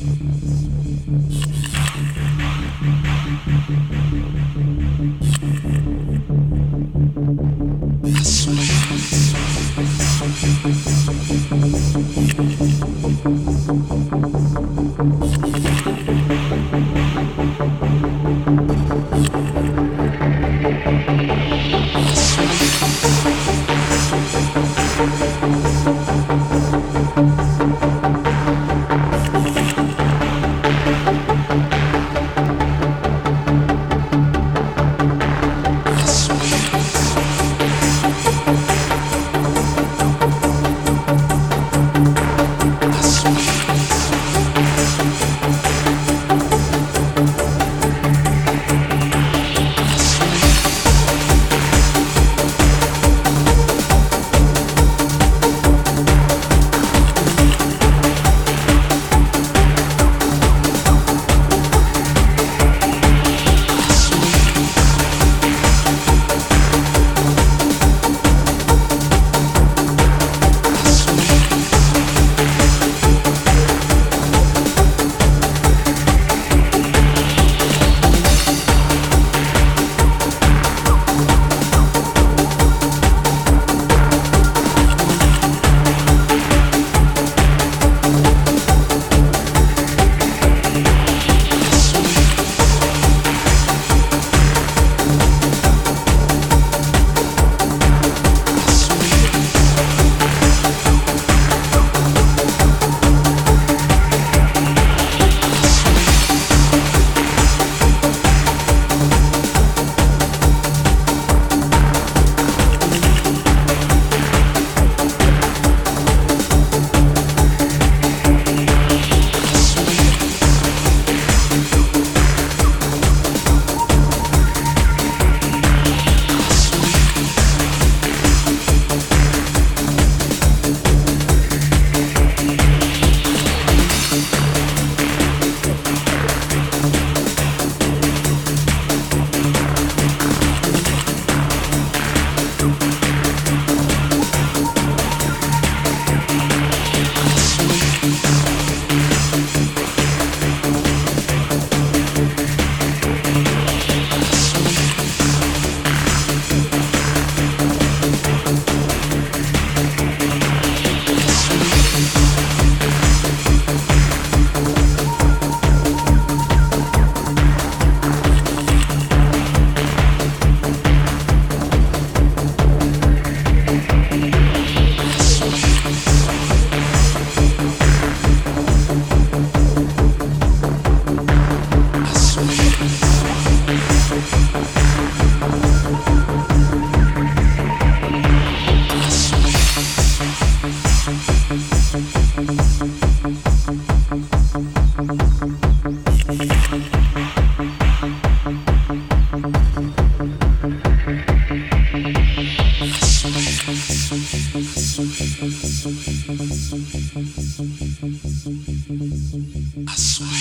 Mm-hmm. I swear,